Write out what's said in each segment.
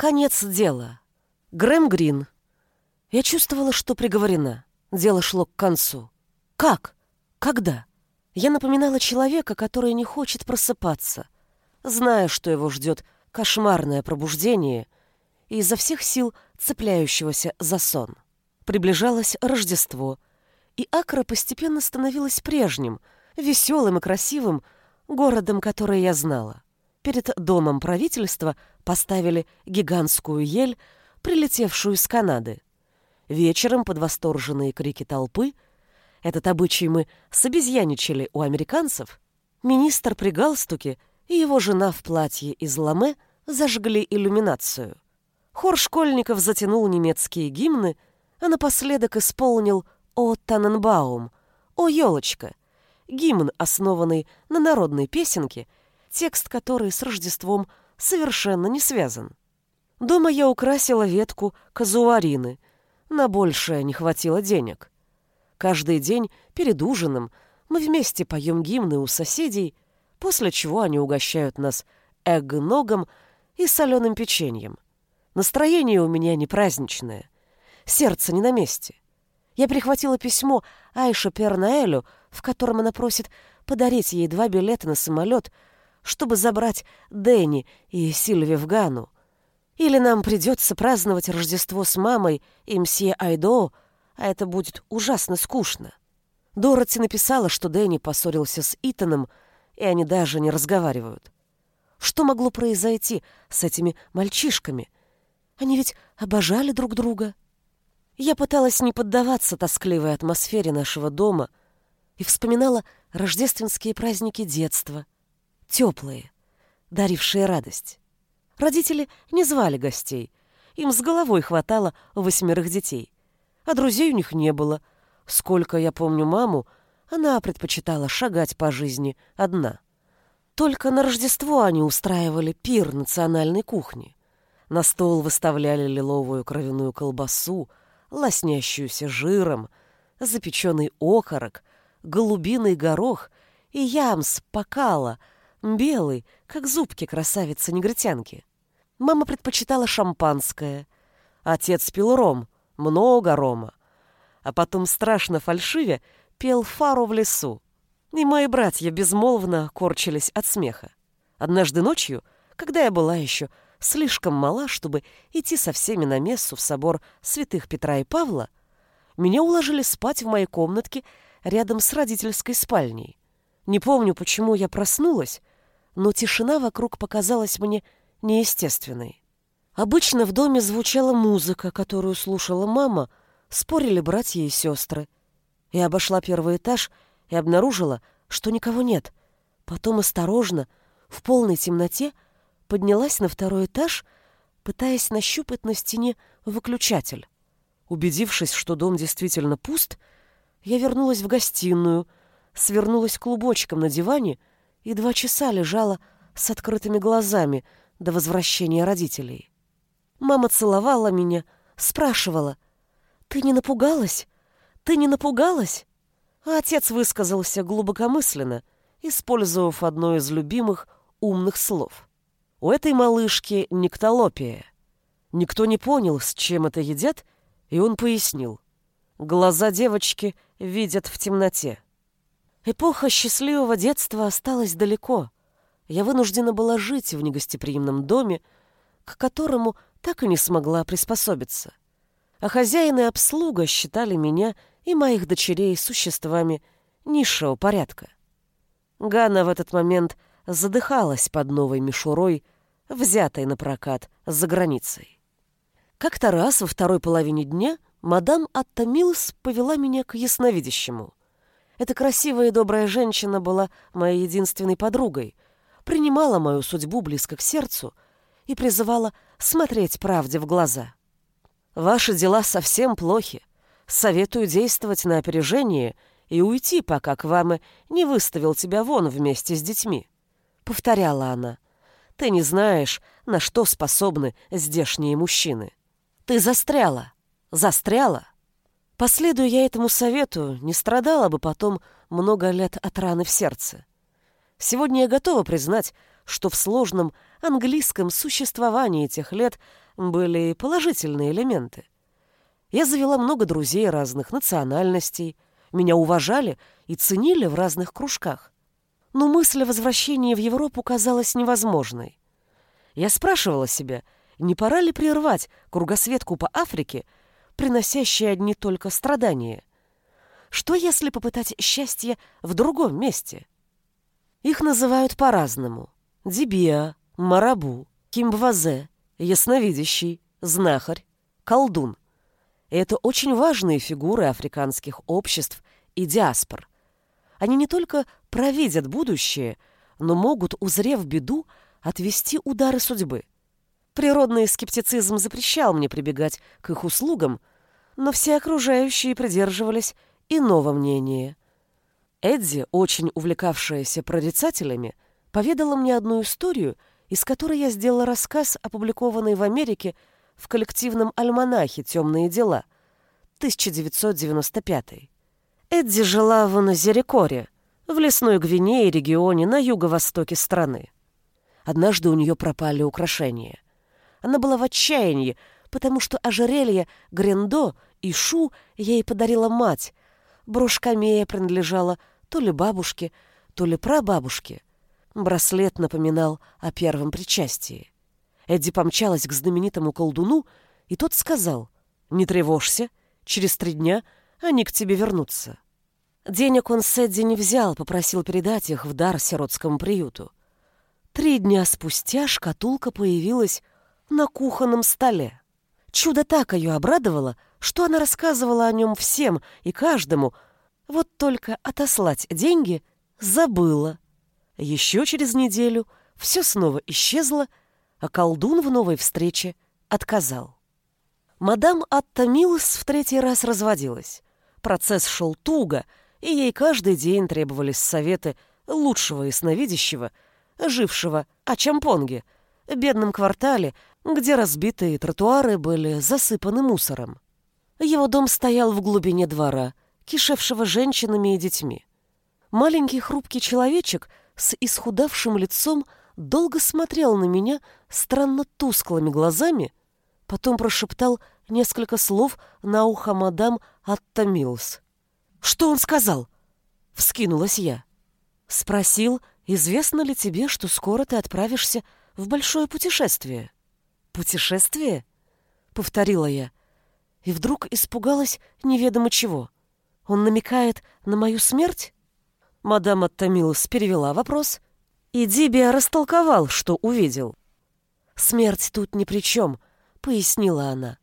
Конец дела. Грэм Грин. Я чувствовала, что приговорена. Дело шло к концу. Как? Когда? Я напоминала человека, который не хочет просыпаться, зная, что его ждет кошмарное пробуждение и изо всех сил цепляющегося за сон. Приближалось Рождество, и Акра постепенно становилась прежним, веселым и красивым городом, который я знала. Перед домом правительства поставили гигантскую ель, прилетевшую из Канады. Вечером под восторженные крики толпы этот обычай мы собезьяничали у американцев, министр при галстуке и его жена в платье из ламе зажгли иллюминацию. Хор школьников затянул немецкие гимны, а напоследок исполнил «О Таненбаум», «О елочка», гимн, основанный на народной песенке, текст которой с Рождеством совершенно не связан. Дома я украсила ветку казуарины — на большее не хватило денег. Каждый день перед ужином мы вместе поем гимны у соседей, после чего они угощают нас эгногом и соленым печеньем. Настроение у меня не праздничное. Сердце не на месте. Я прихватила письмо Айше Пернаэлю, в котором она просит подарить ей два билета на самолет, чтобы забрать Дэнни и Сильви в Гану. Или нам придется праздновать Рождество с мамой и мсье Айдо, а это будет ужасно скучно. Дороти написала, что Дэнни поссорился с Итаном, и они даже не разговаривают. Что могло произойти с этими мальчишками? Они ведь обожали друг друга. Я пыталась не поддаваться тоскливой атмосфере нашего дома и вспоминала рождественские праздники детства, теплые, дарившие радость. Родители не звали гостей. Им с головой хватало восьмерых детей. А друзей у них не было. Сколько я помню маму, она предпочитала шагать по жизни одна. Только на Рождество они устраивали пир национальной кухни. На стол выставляли лиловую кровяную колбасу, лоснящуюся жиром, запеченный окорок, голубиный горох и ямс покала, белый, как зубки красавицы-негритянки. Мама предпочитала шампанское. Отец пил ром, много рома. А потом, страшно фальшиве, пел фару в лесу. И мои братья безмолвно корчились от смеха. Однажды ночью, когда я была еще слишком мала, чтобы идти со всеми на мессу в собор святых Петра и Павла, меня уложили спать в моей комнатке рядом с родительской спальней. Не помню, почему я проснулась, но тишина вокруг показалась мне неестественной. Обычно в доме звучала музыка, которую слушала мама, спорили братья и сестры. Я обошла первый этаж и обнаружила, что никого нет. Потом осторожно, в полной темноте, поднялась на второй этаж, пытаясь нащупать на стене выключатель. Убедившись, что дом действительно пуст, я вернулась в гостиную, свернулась клубочком на диване и два часа лежала с открытыми глазами — до возвращения родителей. Мама целовала меня, спрашивала, «Ты не напугалась? Ты не напугалась?» А отец высказался глубокомысленно, использовав одно из любимых умных слов. У этой малышки никтолопия. Никто не понял, с чем это едят, и он пояснил. Глаза девочки видят в темноте. Эпоха счастливого детства осталась далеко — я вынуждена была жить в негостеприимном доме, к которому так и не смогла приспособиться. А хозяин и обслуга считали меня и моих дочерей существами низшего порядка. Ганна в этот момент задыхалась под новой мишурой, взятой на прокат за границей. Как-то раз во второй половине дня мадам Атта Милс повела меня к ясновидящему. Эта красивая и добрая женщина была моей единственной подругой — принимала мою судьбу близко к сердцу и призывала смотреть правде в глаза. «Ваши дела совсем плохи. Советую действовать на опережение и уйти, пока к вам не выставил тебя вон вместе с детьми», — повторяла она. «Ты не знаешь, на что способны здешние мужчины. Ты застряла, застряла». Последуя я этому совету, не страдала бы потом много лет от раны в сердце. Сегодня я готова признать, что в сложном английском существовании тех лет были положительные элементы. Я завела много друзей разных национальностей, меня уважали и ценили в разных кружках. Но мысль о возвращении в Европу казалась невозможной. Я спрашивала себя, не пора ли прервать кругосветку по Африке, приносящей одни только страдания? Что, если попытать счастье в другом месте? Их называют по-разному. Дибиа, Марабу, Кимбвазе, Ясновидящий, Знахарь, Колдун. И это очень важные фигуры африканских обществ и диаспор. Они не только провидят будущее, но могут, узрев беду, отвести удары судьбы. Природный скептицизм запрещал мне прибегать к их услугам, но все окружающие придерживались иного мнения. Эдди, очень увлекавшаяся прорицателями, поведала мне одну историю, из которой я сделала рассказ, опубликованный в Америке в коллективном альманахе «Темные дела» 1995. Эдди жила в Назерикоре, в лесной Гвинее регионе на юго-востоке страны. Однажды у нее пропали украшения. Она была в отчаянии, потому что ожерелье Грендо и Шу ей подарила мать. Брошь камея принадлежала то ли бабушке, то ли прабабушке. Браслет напоминал о первом причастии. Эдди помчалась к знаменитому колдуну, и тот сказал, «Не тревожься, через три дня они к тебе вернутся». Денег он с Эдди не взял, попросил передать их в дар сиротскому приюту. Три дня спустя шкатулка появилась на кухонном столе. Чудо так ее обрадовало, что она рассказывала о нем всем и каждому, вот только отослать деньги забыла. Еще через неделю все снова исчезло, а колдун в новой встрече отказал. Мадам Атта Милс в третий раз разводилась. Процесс шел туго, и ей каждый день требовались советы лучшего ясновидящего — жившего о Чампонге, бедном квартале, где разбитые тротуары были засыпаны мусором. Его дом стоял в глубине двора, кишевшего женщинами и детьми. Маленький хрупкий человечек с исхудавшим лицом долго смотрел на меня странно тусклыми глазами, потом прошептал несколько слов на ухо мадам Атта. «Что он сказал?» — вскинулась я. Спросил, Известно ли тебе, что скоро ты отправишься в большое путешествие? Путешествие? Повторила я. И вдруг испугалась неведомо чего. Он намекает на мою смерть? Мадам Оттамилус перевела вопрос, и Дибия растолковал, что увидел. «Смерть тут ни при чем», — пояснила она.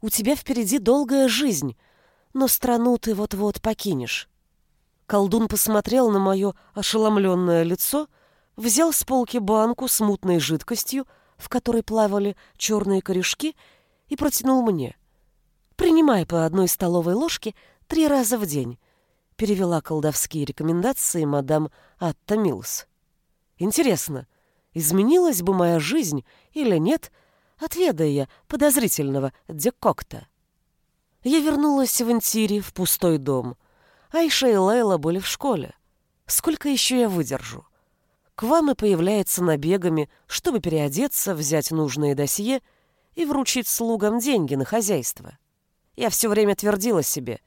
«У тебя впереди долгая жизнь, но страну ты вот-вот покинешь. Колдун посмотрел на мое ошеломленное лицо, взял с полки банку с мутной жидкостью, в которой плавали черные корешки, и протянул мне. «Принимай по одной столовой ложке три раза в день», перевела колдовские рекомендации мадам Атта Милс. «Интересно, изменилась бы моя жизнь или нет, отведая подозрительного декокта?» Я вернулась в Антири, в пустой дом. Айша и Лейла были в школе. Сколько еще я выдержу? К вам и появляется набегами, чтобы переодеться, взять нужные досье и вручить слугам деньги на хозяйство. Я все время твердила себе,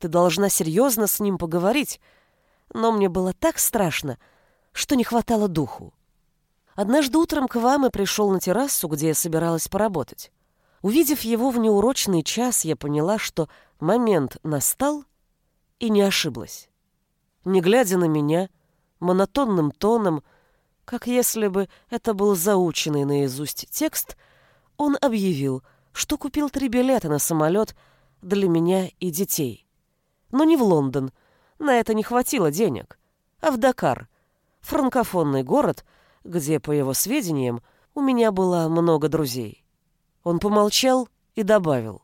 ты должна серьезно с ним поговорить, но мне было так страшно, что не хватало духу. Однажды утром к вам и пришел на террасу, где я собиралась поработать. Увидев его в неурочный час, я поняла, что момент настал, и не ошиблась. Не глядя на меня, монотонным тоном, как если бы это был заученный наизусть текст, он объявил, что купил три билета на самолет для меня и детей. Но не в Лондон, на это не хватило денег, а в Дакар, франкофонный город, где, по его сведениям, у меня было много друзей. Он помолчал и добавил,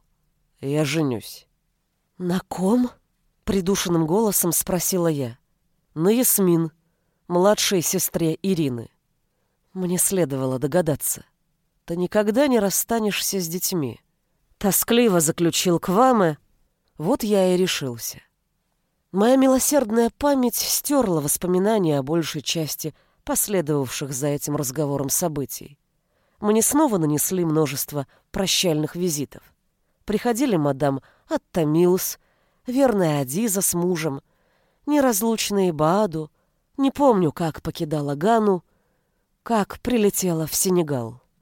«Я женюсь». «На ком?» Придушенным голосом спросила я. На Ясмин, младшей сестре Ирины. Мне следовало догадаться. Ты никогда не расстанешься с детьми. Тоскливо заключил Кваме. Вот я и решился. Моя милосердная память стерла воспоминания о большей части последовавших за этим разговором событий. Мне снова нанесли множество прощальных визитов. Приходили мадам Аттамилс, верная Адиза с мужем, неразлучные Бааду, не помню, как покидала Гану, как прилетела в Сенегал.